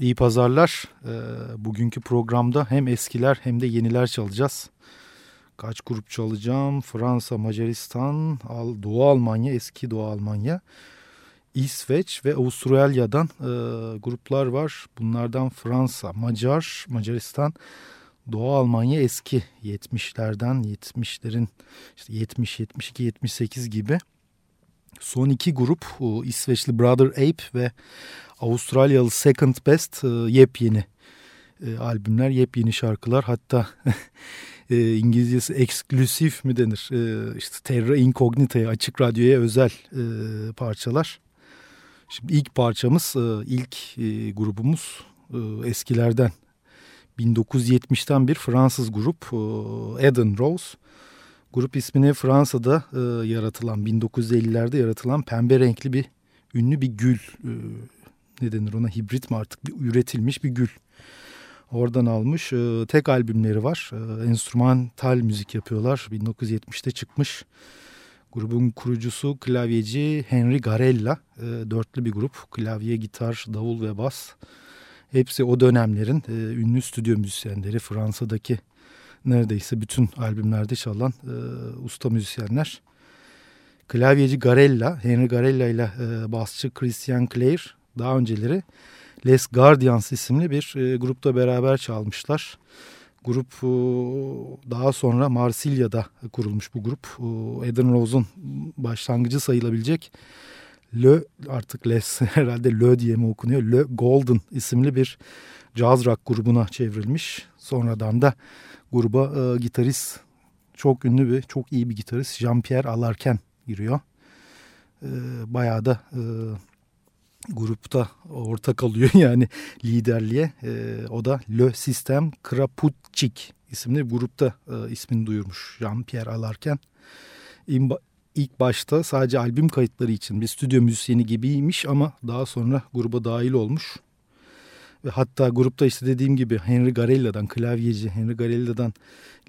İyi pazarlar. Ee, bugünkü programda hem eskiler hem de yeniler çalacağız. Kaç grup çalacağım? Fransa, Macaristan, Doğu Almanya, eski Doğu Almanya, İsveç ve Avustralya'dan e, gruplar var. Bunlardan Fransa, Macar, Macaristan, Doğu Almanya eski 70'lerden 70'lerin işte 70, 72, 78 gibi. Son iki grup İsveçli Brother Ape ve Avustralyalı Second Best e, yepyeni e, albümler, yepyeni şarkılar. Hatta e, İngilizcesi eksklusif mi denir? İşte Terra Incognita'ya, Açık Radyo'ya özel parçalar. Şimdi ilk parçamız, ilk grubumuz eskilerden 1970'ten bir Fransız grup Eden Rose. Grup ismini Fransa'da e, yaratılan 1950'lerde yaratılan pembe renkli bir ünlü bir gül e, ne denir ona hibrit mi artık bir üretilmiş bir gül. Oradan almış. E, tek albümleri var. E, enstrümantal müzik yapıyorlar. 1970'te çıkmış. Grubun kurucusu klavyeci Henry Garella. E, dörtlü bir grup. Klavye, gitar, davul ve bas. Hepsi o dönemlerin e, ünlü stüdyo müzisyenleri. Fransa'daki neredeyse bütün albümlerde çalan e, usta müzisyenler. Klavyeci Garella, Henry Garella ile e, basçı Christian Clare daha önceleri Les Guardians isimli bir e, grupta beraber çalmışlar. Grup e, daha sonra Marsilya'da kurulmuş bu grup. E, Eden Rose'un başlangıcı sayılabilecek Le artık Les herhalde Le diye mi okunuyor? Le Golden isimli bir jazz rock grubuna çevrilmiş. Sonradan da gruba e, gitarist çok ünlü bir çok iyi bir gitarist Jean-Pierre Alarken giriyor. E, bayağı da e, grupta ortak alıyor yani liderliğe. E, o da Le System Kraputçik isimli grupta e, ismini duyurmuş Jean-Pierre Alarken. İlk başta sadece albüm kayıtları için bir stüdyo müzisyeni gibiymiş ama daha sonra gruba dahil olmuş. Ve hatta grupta işte dediğim gibi Henry Garella'dan, klavyeci Henry Garella'dan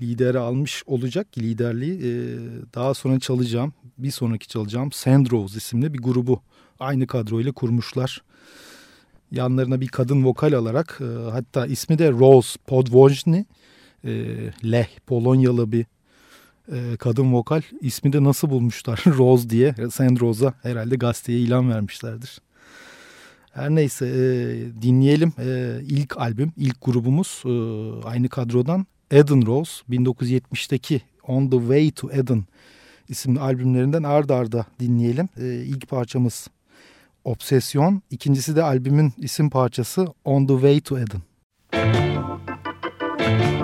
lideri almış olacak liderliği e, daha sonra çalacağım, bir sonraki çalacağım Sandrose isimli bir grubu aynı kadroyla kurmuşlar. Yanlarına bir kadın vokal alarak e, hatta ismi de Rose Podwojny, e, Leh Polonyalı bir e, kadın vokal. ismi de nasıl bulmuşlar Rose diye Sandrose'a herhalde gazeteye ilan vermişlerdir. Her neyse e, dinleyelim e, ilk albüm, ilk grubumuz e, aynı kadrodan Eden Rose 1970'teki On the Way to Eden isimli albümlerinden ard arda dinleyelim. E, ilk parçamız Obsesyon, ikincisi de albümün isim parçası On the Way to Eden. Programın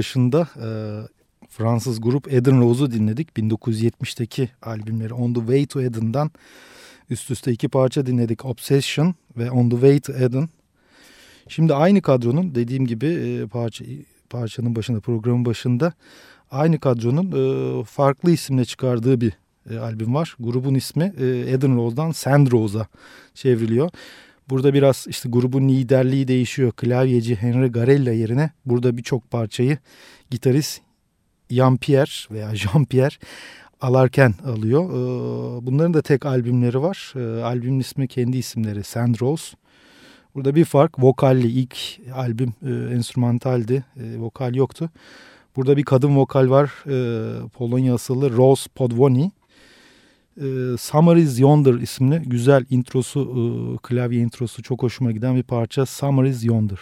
başında e, Fransız grup Eden Rose'u dinledik. 1970'teki albümleri On the Way to Eden'dan üst üste iki parça dinledik. Obsession ve On the Way to Eden. Şimdi aynı kadronun dediğim gibi e, parça, parçanın başında programın başında aynı kadronun e, farklı isimle çıkardığı bir e, albüm var. Grubun ismi e, Eden Rose'dan Sand Rose'a çevriliyor. Burada biraz işte grubun liderliği değişiyor. Klavyeci Henry Garella yerine burada birçok parçayı gitarist Jean Pierre veya Jean Pierre alarken alıyor. Ee, bunların da tek albümleri var. Ee, albümün ismi kendi isimleri Sandrose. Burada bir fark vokalli ilk albüm e, enstrümantaldi. E, vokal yoktu. Burada bir kadın vokal var. E, Polonya asıllı Rose Podwoni. Summer is Yonder isimli güzel introsu, klavye introsu çok hoşuma giden bir parça. Summer is Yonder.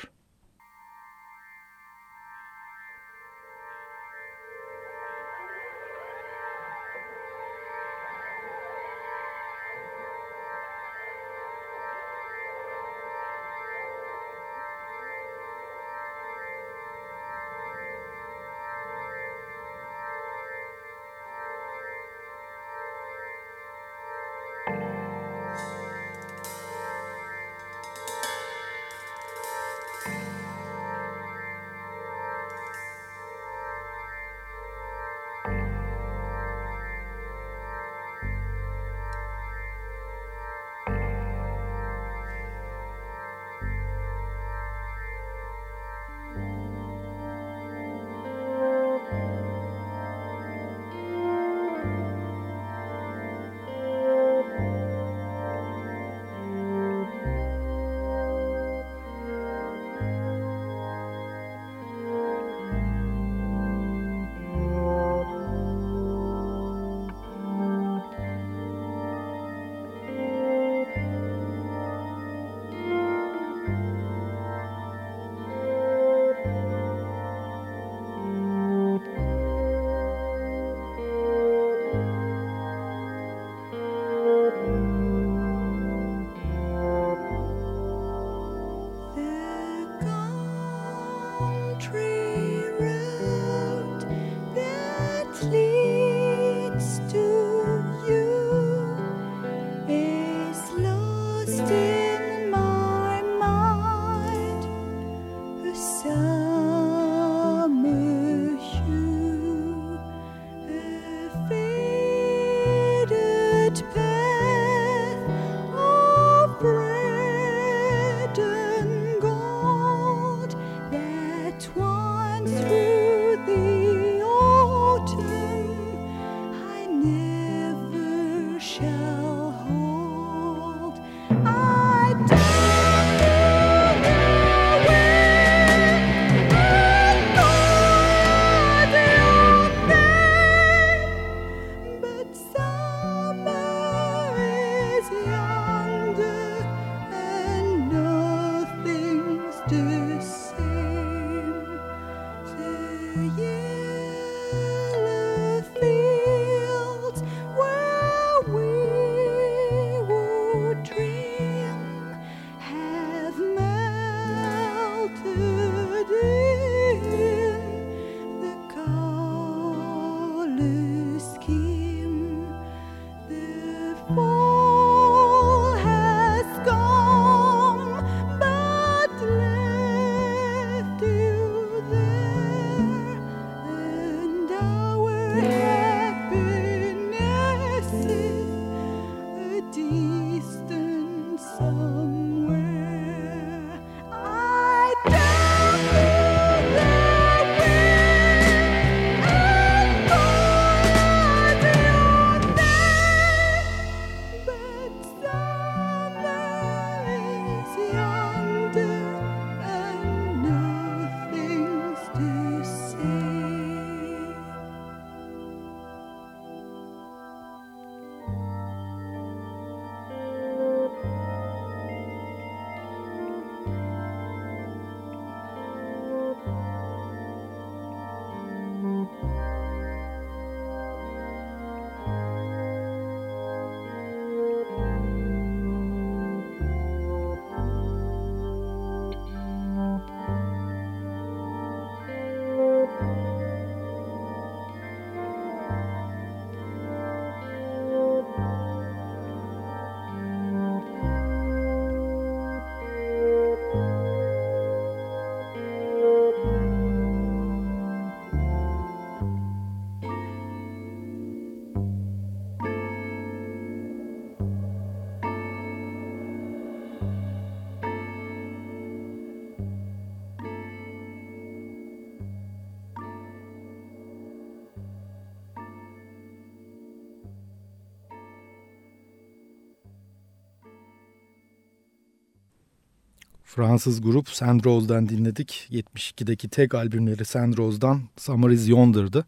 Fransız grup Sandrose'dan dinledik. 72'deki tek albümleri Sandrose'dan Summer is Yonder'dı.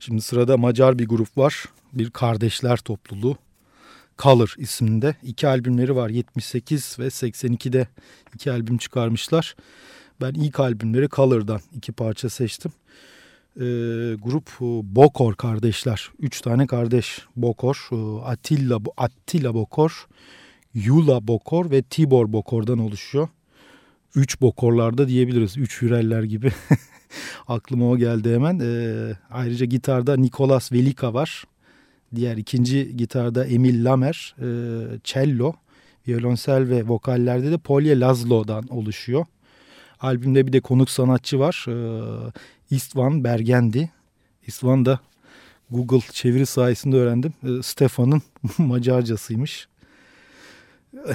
Şimdi sırada Macar bir grup var. Bir kardeşler topluluğu. Color isminde. iki albümleri var. 78 ve 82'de iki albüm çıkarmışlar. Ben ilk albümleri Color'dan iki parça seçtim. Ee, grup e, Bokor kardeşler. Üç tane kardeş Bokor. E, Attila, Attila Bokor, Yula Bokor ve Tibor Bokor'dan oluşuyor. Üç Bokorlarda diyebiliriz. Üç Hüreller gibi. Aklıma o geldi hemen. Ee, ayrıca gitarda Nikolas Velika var. Diğer ikinci gitarda Emil Lamer. E, cello, violonsel ve vokallerde de Polye Lazlo'dan oluşuyor. Albümde bir de konuk sanatçı var. Ee, Istvan Bergendi. Istvan da Google çeviri sayesinde öğrendim. Ee, Stefan'ın Macarcasıymış.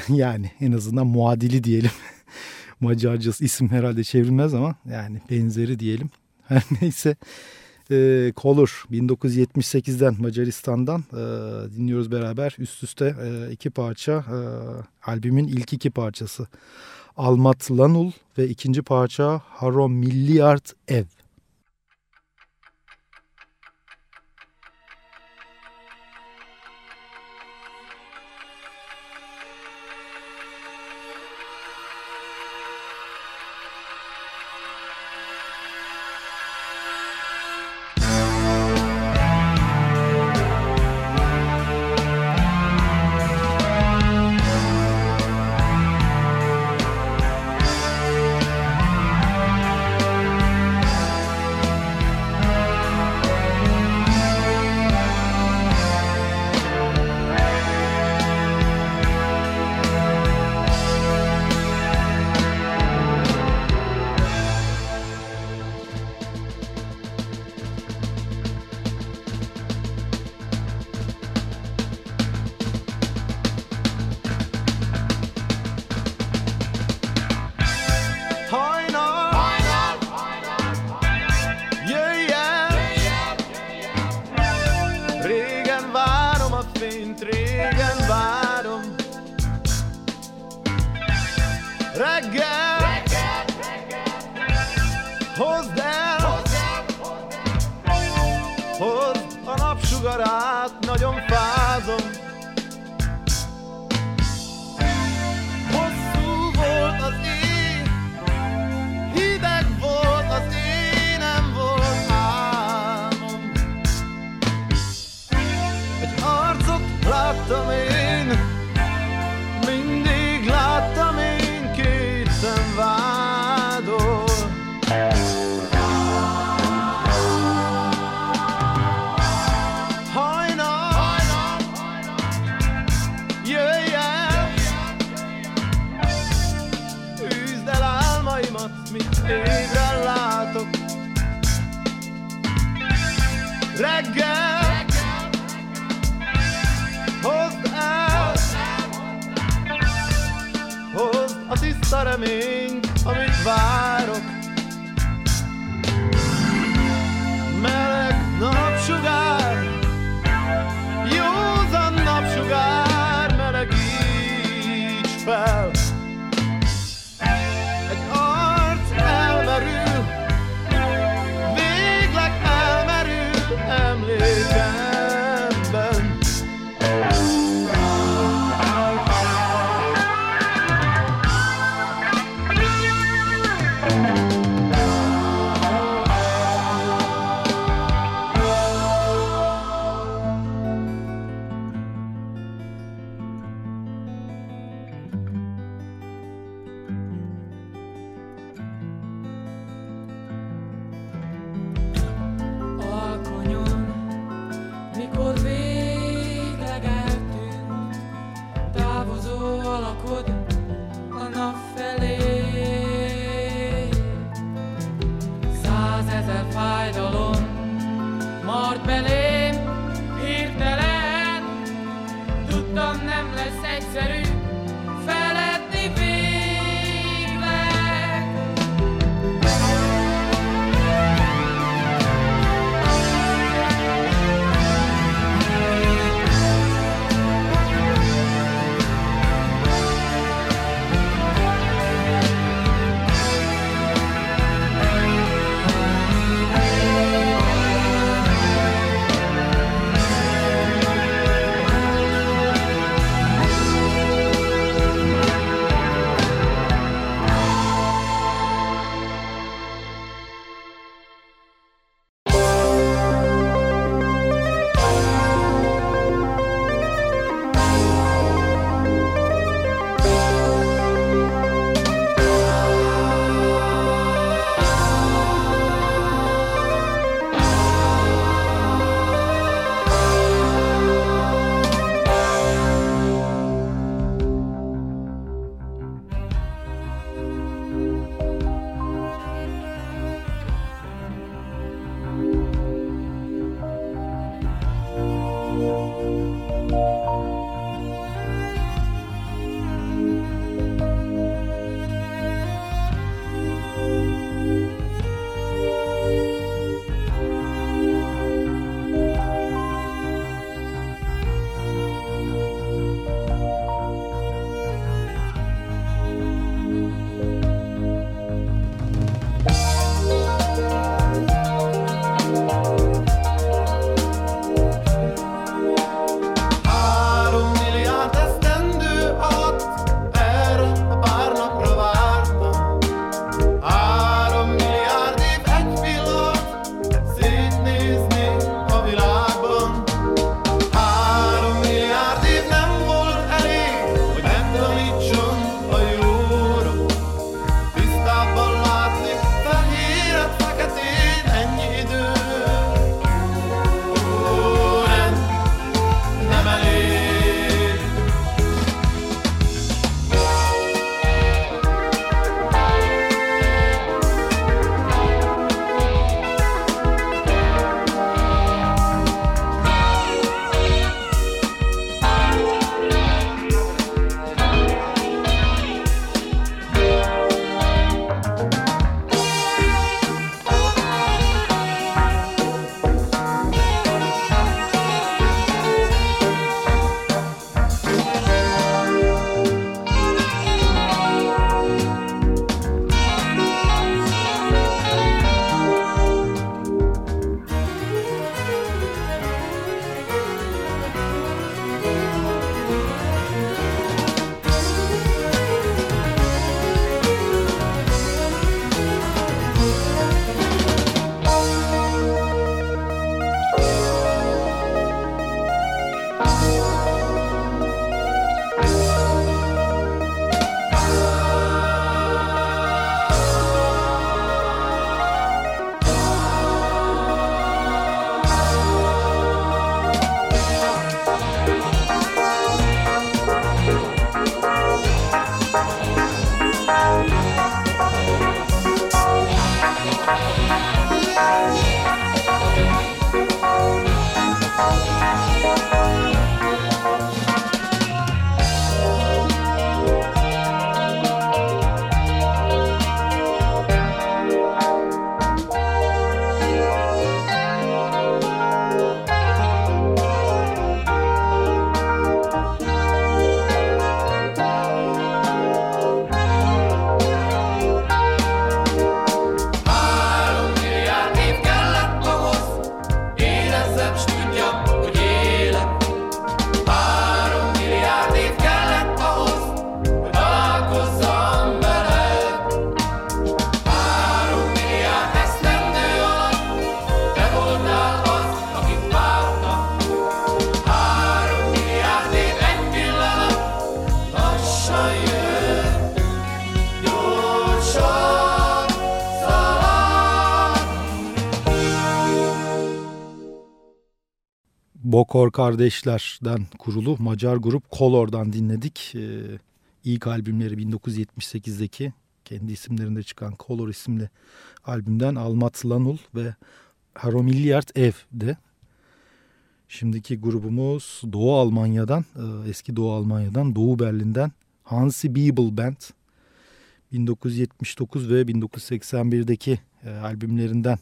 Yani en azından muadili diyelim. Macarcası isim herhalde çevrilmez ama yani benzeri diyelim. Her neyse e, Color 1978'den Macaristan'dan e, dinliyoruz beraber. Üst üste e, iki parça e, albümün ilk iki parçası. Almat Lanul ve ikinci parça Haro Milliard Ev. Ragazzi. Ragazzi. Bokor kardeşlerden kurulu Macar grup Color'dan dinledik. Ee, ilk albümleri 1978'deki kendi isimlerinde çıkan Color isimli albümden Almat Lanul ve Haromilyard Ev'de. Şimdiki grubumuz Doğu Almanya'dan, e, eski Doğu Almanya'dan, Doğu Berlin'den Hansi Bibel Band. 1979 ve 1981'deki e, albümlerinden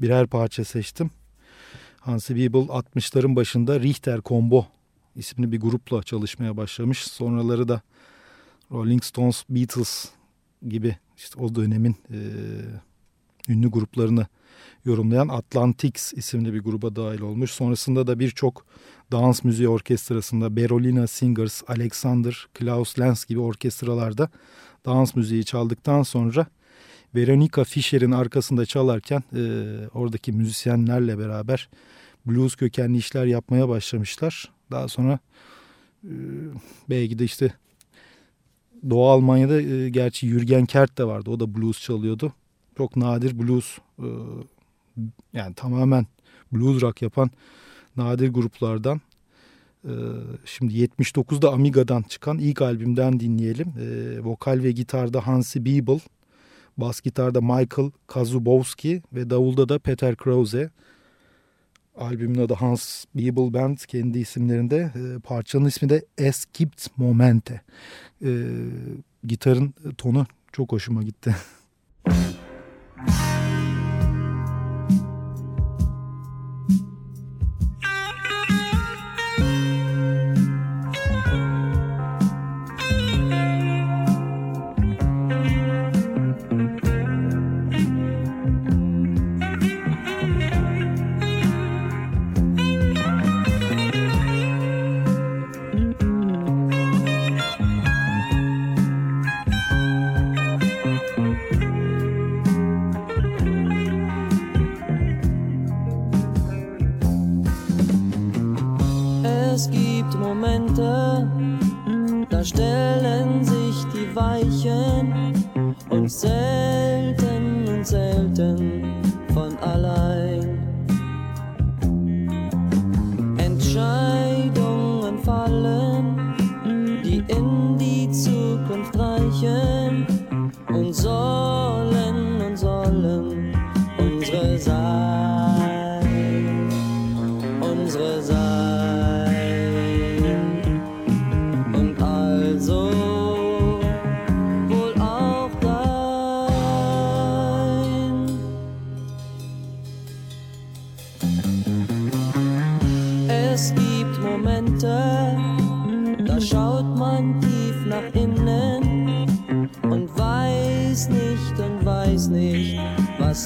birer parça seçtim. Hansi Bibel 60'ların başında Richter Combo isimli bir grupla çalışmaya başlamış. Sonraları da Rolling Stones, Beatles gibi işte o dönemin e, ünlü gruplarını yorumlayan Atlantics isimli bir gruba dahil olmuş. Sonrasında da birçok dans müziği orkestrasında Berolina Singers, Alexander, Klaus Lenz gibi orkestralarda dans müziği çaldıktan sonra Veronica Fischer'in arkasında çalarken e, oradaki müzisyenlerle beraber blues kökenli işler yapmaya başlamışlar. Daha sonra e, belki de işte Doğu Almanya'da e, gerçi Jürgen Kert de vardı. O da blues çalıyordu. Çok nadir blues e, yani tamamen blues rock yapan nadir gruplardan. E, şimdi 79'da Amiga'dan çıkan ilk albümden dinleyelim. E, vokal ve gitarda Hansi Biebel, bas gitarda Michael Kazubowski ve davulda da Peter Krause. Albümün adı Hans Biebel Band kendi isimlerinde. E, parçanın ismi de Es Momente. E, gitarın tonu çok hoşuma gitti. Mitte,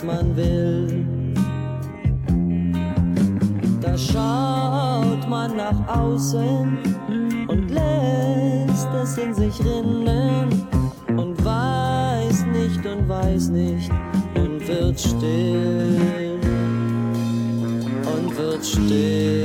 man will. Da schaut man nach außen und lässt es in sich rinnen und weiß nicht und weiß nicht und wird still und wird still.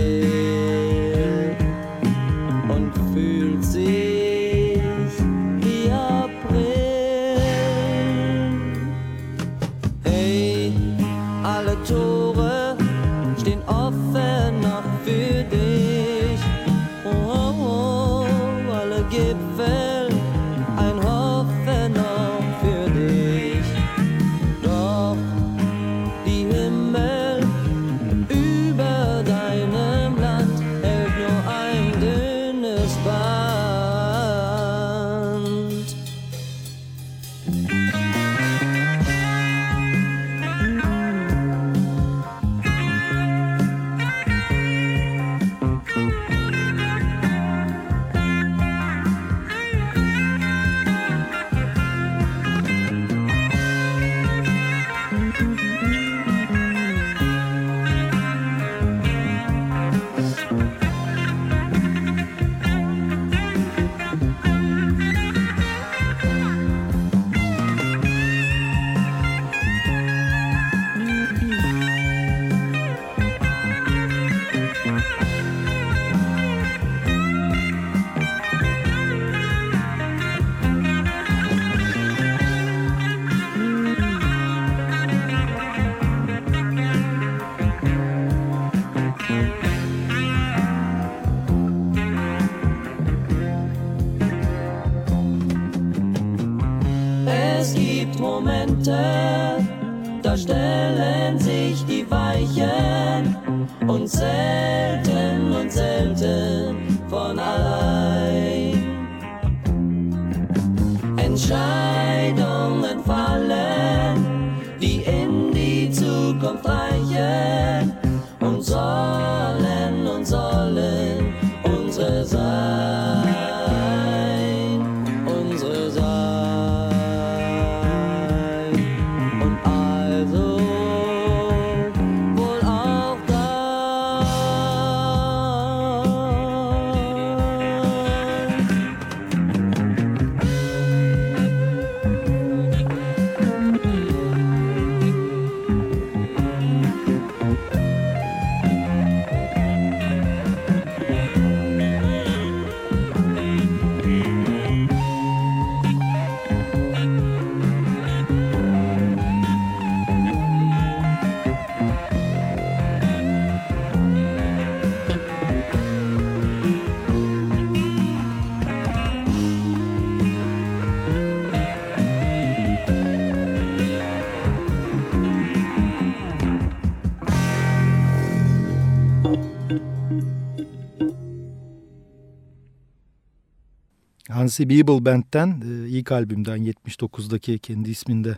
Hansi Beeble Band'den e, ilk albümden 79'daki kendi isminde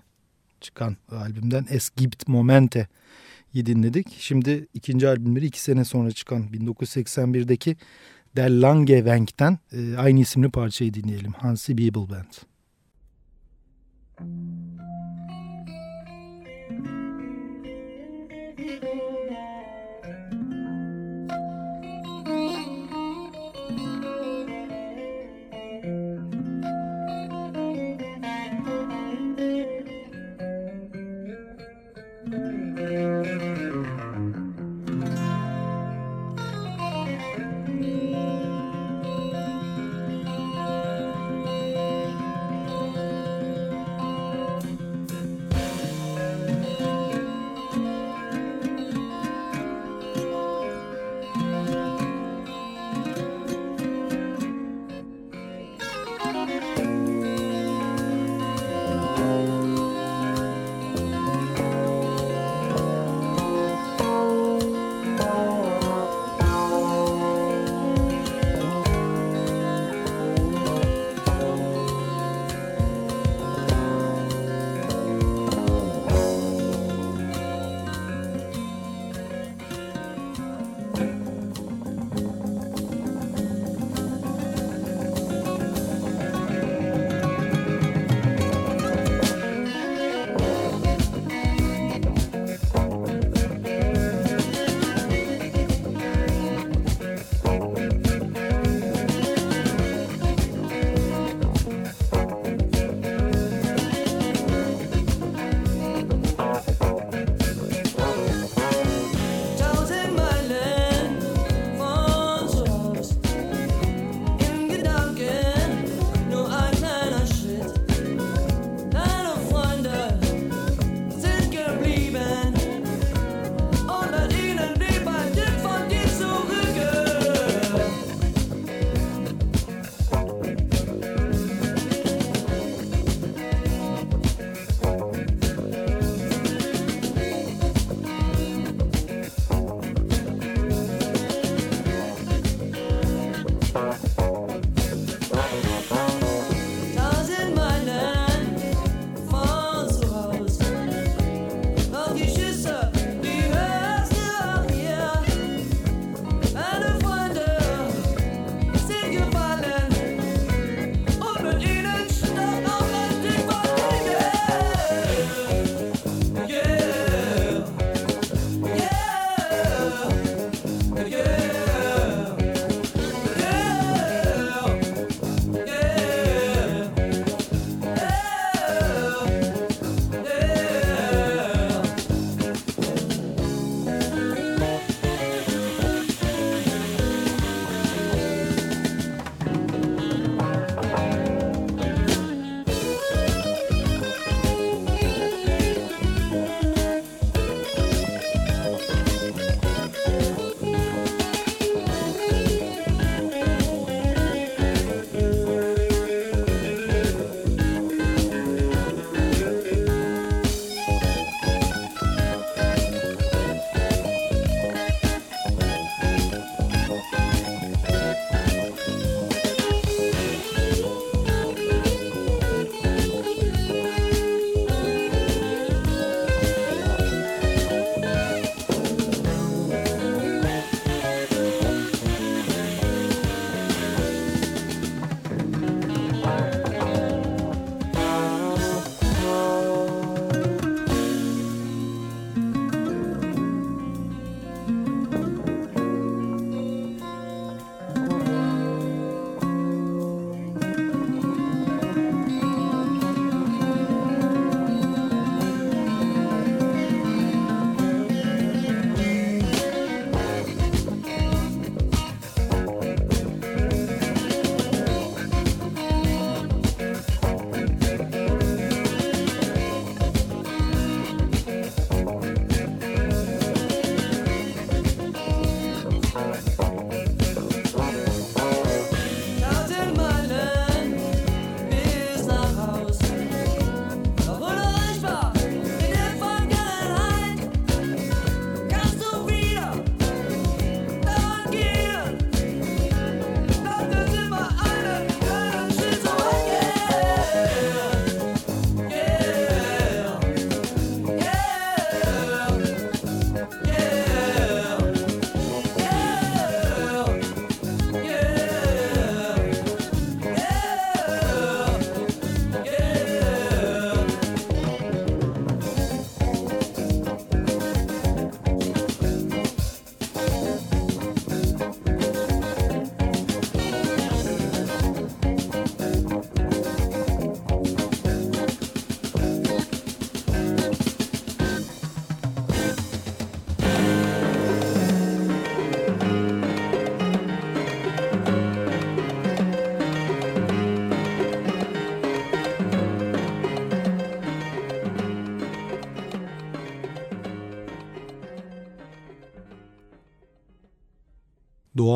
çıkan albümden Es gibt Momente dinledik. Şimdi ikinci albümleri iki sene sonra çıkan 1981'deki Der Lange Wenk'ten e, aynı isimli parçayı dinleyelim. Hansi Beeble Band. Doğu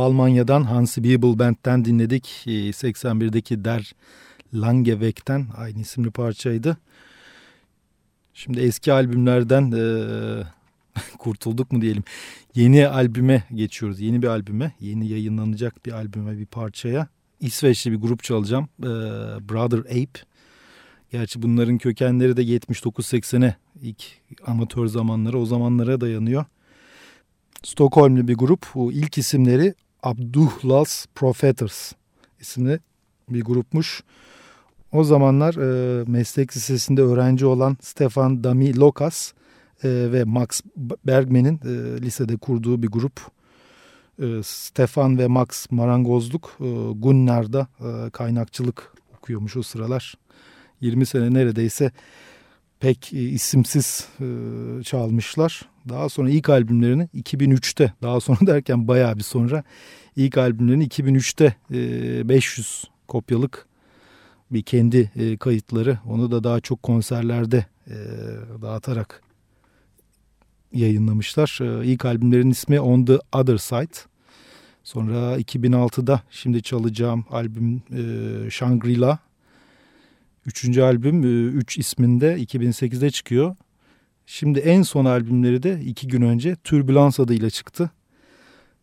Almanya'dan Hansi Bibel Band'den dinledik. 81'deki ee, Der Langeweg'ten aynı isimli parçaydı. Şimdi eski albümlerden e, kurtulduk mu diyelim. Yeni albüme geçiyoruz. Yeni bir albüme, yeni yayınlanacak bir albüme, bir parçaya. İsveçli bir grup çalacağım. E, Brother Ape. Gerçi bunların kökenleri de 79-80'e ilk amatör zamanları o zamanlara dayanıyor. Stockholmlu bir grup. Bu ilk isimleri Abduhlas Propheters isimli bir grupmuş. O zamanlar e, meslek lisesinde öğrenci olan Stefan Dami Lokas e, ve Max Bergman'in e, lisede kurduğu bir grup. E, Stefan ve Max marangozluk, e, Gunnar da e, kaynakçılık okuyormuş o sıralar. 20 sene neredeyse pek e, isimsiz e, çalmışlar. Daha sonra ilk albümlerini 2003'te daha sonra derken bayağı bir sonra ilk albümlerini 2003'te e, 500 kopyalık bir kendi e, kayıtları. Onu da daha çok konserlerde e, dağıtarak yayınlamışlar. E, ilk albümlerin ismi On The Other Side. Sonra 2006'da şimdi çalacağım albüm e, Shangri-La Üçüncü albüm 3 e, isminde 2008'de çıkıyor. Şimdi en son albümleri de iki gün önce Turbulence adıyla çıktı.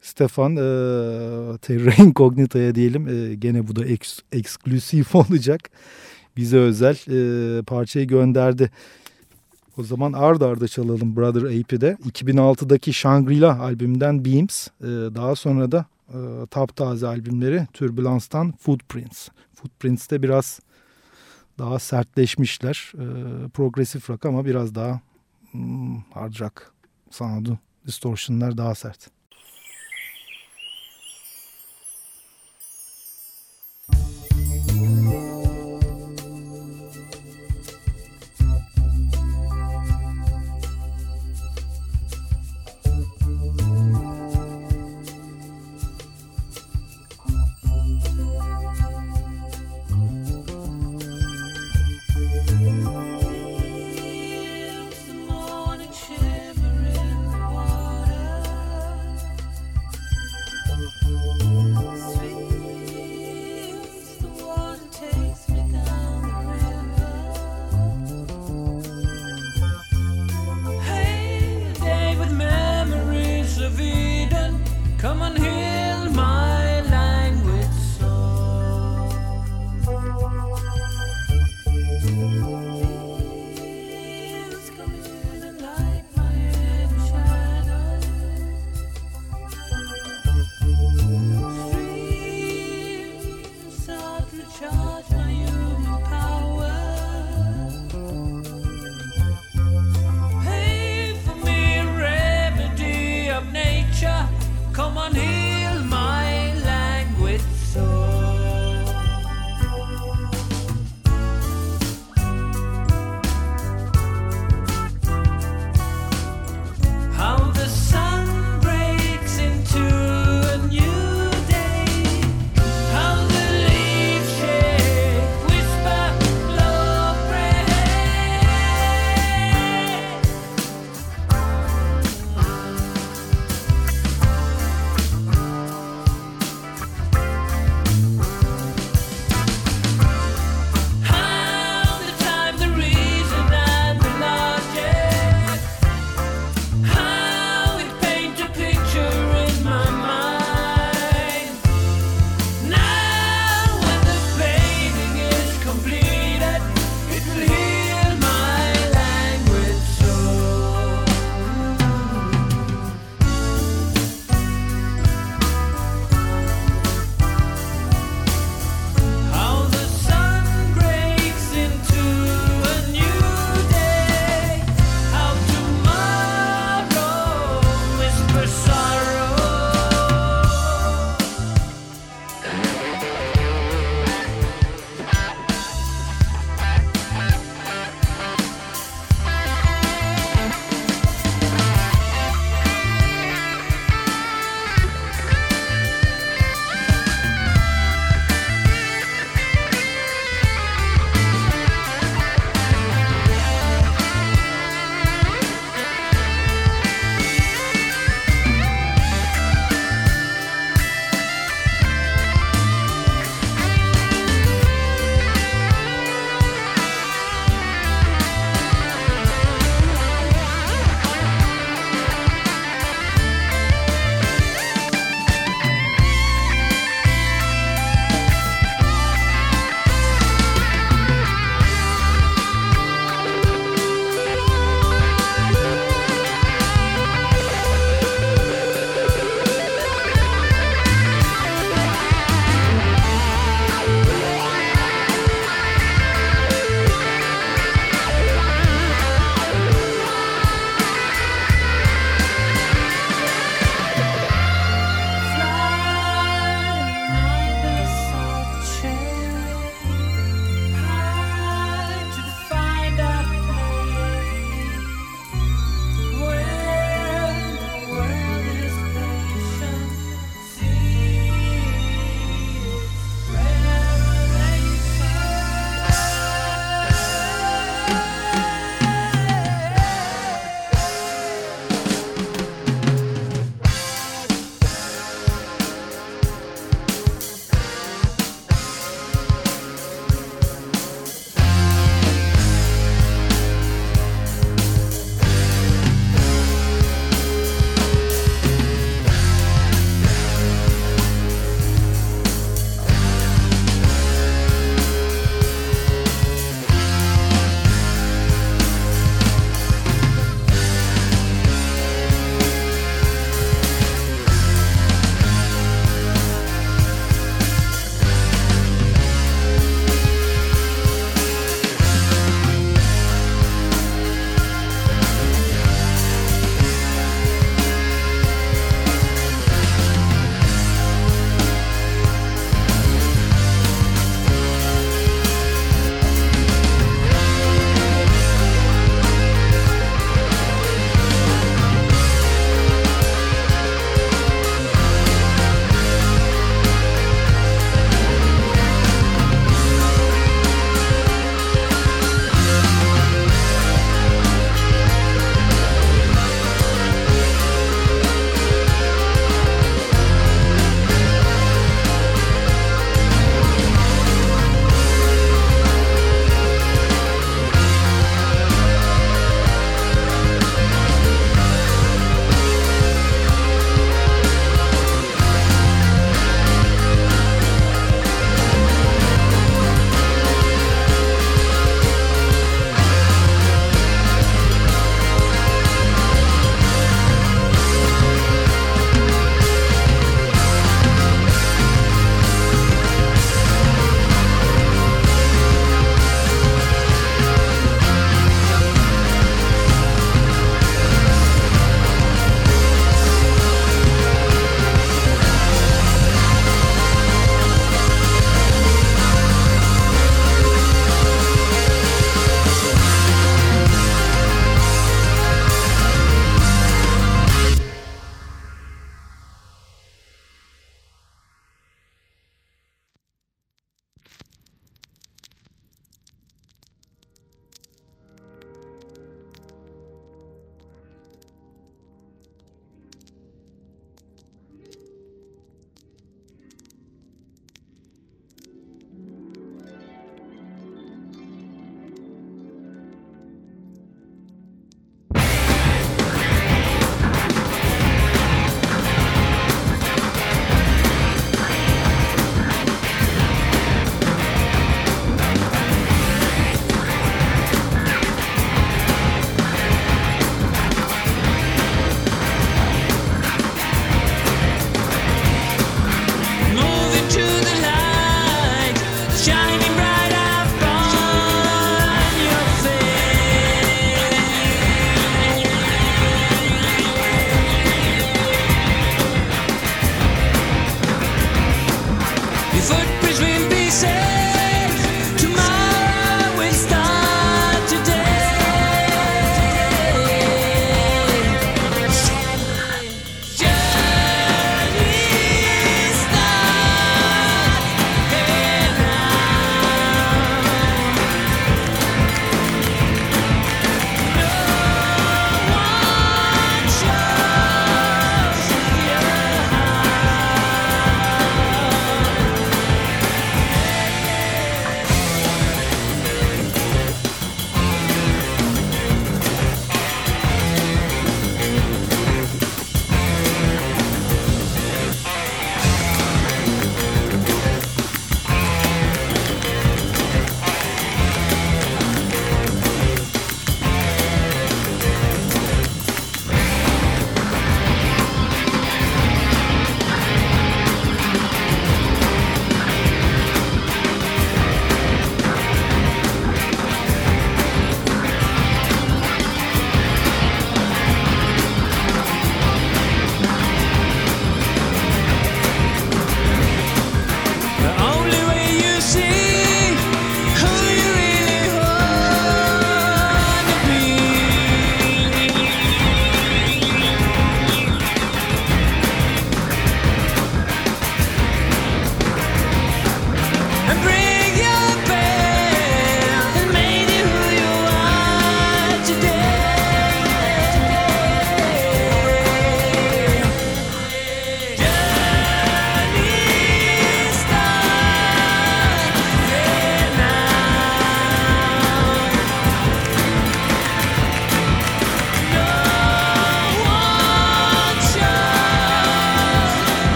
Stefan e, Terra Incognita'ya diyelim e, gene bu da eks, eksklusif olacak. Bize özel e, parçayı gönderdi. O zaman ard arda çalalım Brother Ape'i de. 2006'daki Shangri-La albümünden Beams. E, daha sonra da e, taptaze albümleri Turbulence'dan Footprints. Footprints'te biraz daha sertleşmişler. E, progresif rock ama biraz daha hmm, hard rock sound'u, distortion'lar daha sert.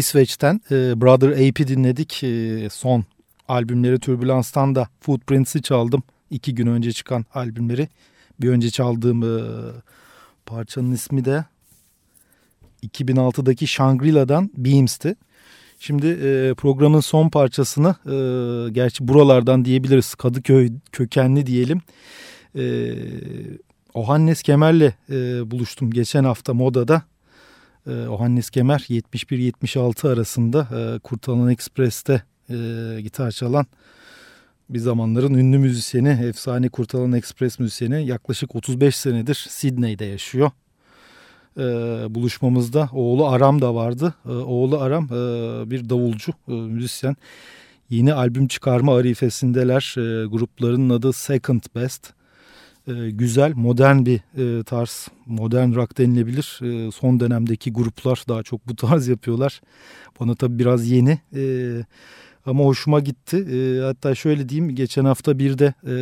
İsveç'ten e, Brother Ape'i dinledik. E, son albümleri Türbülans'tan da Footprints'i çaldım. İki gün önce çıkan albümleri. Bir önce çaldığım e, parçanın ismi de 2006'daki Shangri-La'dan Beams'ti. Şimdi e, programın son parçasını e, gerçi buralardan diyebiliriz Kadıköy kökenli diyelim. E, Ohannes Kemer'le e, buluştum geçen hafta modada. E, Ohannes Kemer 71-76 arasında e, Kurtalan Express'te e, gitar çalan bir zamanların ünlü müzisyeni, efsane Kurtalan Express müzisyeni yaklaşık 35 senedir Sydney'de yaşıyor e, buluşmamızda oğlu Aram da vardı. E, oğlu Aram e, bir davulcu, müzisyen. Yeni albüm çıkarma arifesindeler. Gruplarının adı Second Best. E, güzel, modern bir e, tarz, modern rock denilebilir. E, son dönemdeki gruplar daha çok bu tarz yapıyorlar. Bana tabii biraz yeni. Ama hoşuma gitti. Hatta şöyle diyeyim, geçen hafta bir de e,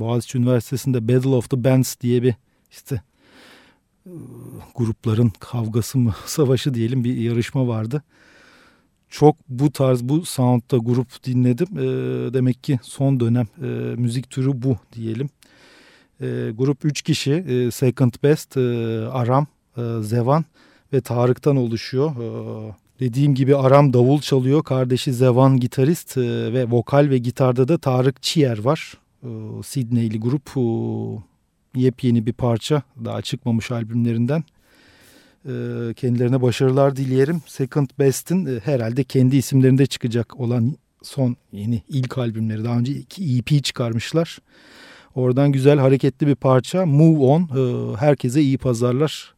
Boğaziçi Üniversitesi'nde Battle of the Bands diye bir işte grupların kavgası mı savaşı diyelim bir yarışma vardı. Çok bu tarz bu soundta grup dinledim. E, demek ki son dönem e, müzik türü bu diyelim. E, grup 3 kişi e, Second Best, e, Aram, e, Zevan ve Tarık'tan oluşuyor. E, dediğim gibi Aram davul çalıyor. Kardeşi Zevan gitarist e, ve vokal ve gitarda da Tarık Çiyer var. E, Sydney'li grup. E, yepyeni bir parça daha çıkmamış albümlerinden. E, kendilerine başarılar dileyelim. Second Best'in e, herhalde kendi isimlerinde çıkacak olan son yeni ilk albümleri. Daha önce iki EP çıkarmışlar. Oradan güzel hareketli bir parça Move On. E, herkese iyi pazarlar.